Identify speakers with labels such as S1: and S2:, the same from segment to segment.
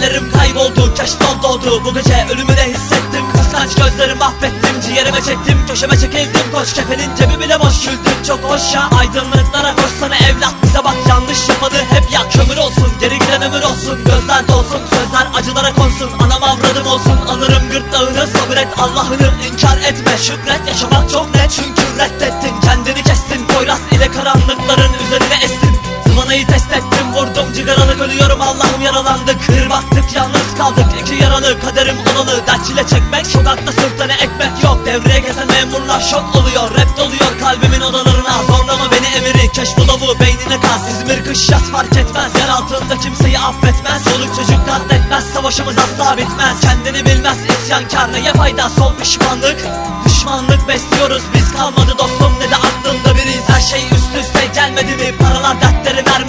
S1: Ümitlerim kayboldu keşfol doğdu Bu gece ölümü de hissettim. Kıskanç gözlerimi mahvettim Ciğerime çektim. Köşeme çekildim Koş kefenin cebi bile boş. Güldüm Çok hoş ya aydınlıklara koşsana evlat. Bize bak yanlış yapmadı hep ya kömür olsun Geri giden ömür olsun. Gözler dolsun sözler acılara konsun. Anam avradım olsun alırım gırtlağını Sabret Allah'ını inkar etme. Şükret yaşamak çok net. Çünkü reddettin Kendini kestin. Poyraz ile karanlıkların üzerine estin. Zıvanayı test ettim vurdum cigaralık ölüyorum Allah'ım yaralandık Kır baktık yalnız kaldık. İki yaralı kaderim olalı Dert çile çekmek sokakta sırtına ekmek yok. Devreye gezen memurlar şok oluyor. Rap doluyor kalbimin odalarına. Zorlama beni emiri keşfulavu beynine kaz İzmir kış yaz fark etmez. Yer altında kimseyi affetmez. Soluk çocuk katletmez Savaşımız asla bitmez. Kendini bilmez isyankar. Neye fayda? Sol pişmanlık. Düşmanlık besliyoruz. Biz kalmadı dostum ne de aklımda biriz Her şey üst üste gelmedi mi? Paralar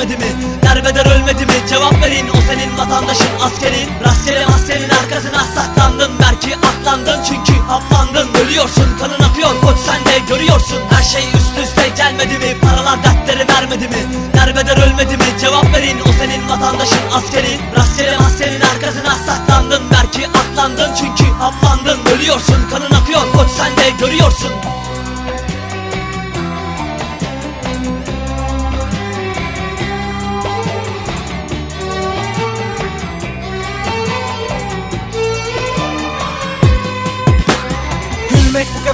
S1: vermedi mi? Derbeder ölmedi mi? Cevap verin o senin vatandaşın askerin. Rastgele maskenin arkasına saklandın belki atlandın. Çünkü haplandın Ölüyorsun kanın akıyor. Koç sen de görüyorsun Her şey üst üste gelmedi mi? Paralar dertleri vermedi mi? Derbeder ölmedi mi? Cevap verin o senin vatandaşın askerin. Rastgele maskenin arkasına saklandın belki atlandın. Çünkü haplandın Ölüyorsun kanın akıyor. Koç sen de görüyorsun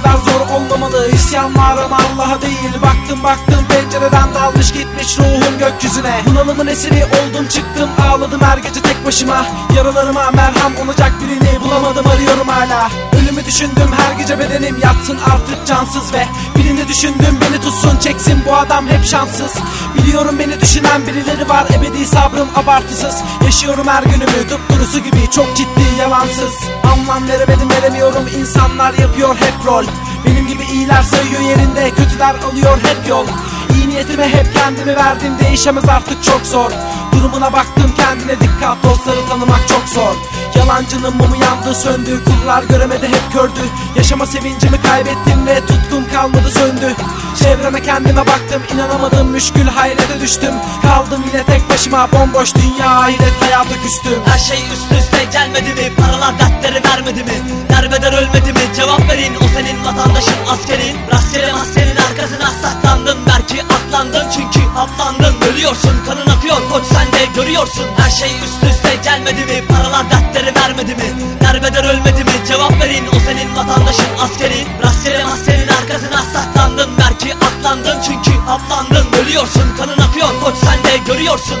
S2: kadar zor olmamalı. İsyanlarım Allah'a değil. Baktım baktım pencereden dalmış gitmiş ruhum gökyüzüne. Bunalımın esiri oldum çıktım ağladım her gece tek başıma. Yaralarıma merham olacak birini bulamadım arıyorum hala. Ölümü düşündüm her gece bedenim yatsın artık cansız ve Birini düşündüm beni tutsun çeksin bu adam hep şanssız. Biliyorum beni düşünen birileri var ebedi sabrım abartısız. Yaşıyorum her günümü dupdurusu gibi çok ciddi yalansız. Anlam veremedim veremiyorum insanlar yapıyor hep rol. Benim gibi iyiler sayıyor yerinde kötüler alıyor hep yol. İyi niyetime hep kendimi verdim değişemez artık çok zor. Durumuna baktım kendine dikkat dostları tanımak çok zor. Yalancının mumu yandı söndü kullar göremedi hep kördü. Yaşama sevincimi kaybettim ve tutkum kalmadı söndü Çevreme kendime baktım inanamadım müşkül hayrete düştüm Kaldım yine tek başıma bomboş dünya ahiret hayata küstüm
S1: Her şey üst üste gelmedi mi? Paralar dertleri vermedi mi? Derbeder ölmedi mi? Cevap verin o senin vatandaşın askerin Rastgele maskenin arkasına saklandın Belki atlandın çünkü haplandın Ölüyorsun kanın akıyor koç sen görüyorsun Her şey üst üste gelmedi mi? Paralar dertleri vermedi mi? Derbeder ölmedi mi? Cevap verin o senin vatandaşın askerin Rastgele maskenin arkasına saklandın Belki atlandın çünkü haplandın Ölüyorsun kanın akıyor koç sen de görüyorsun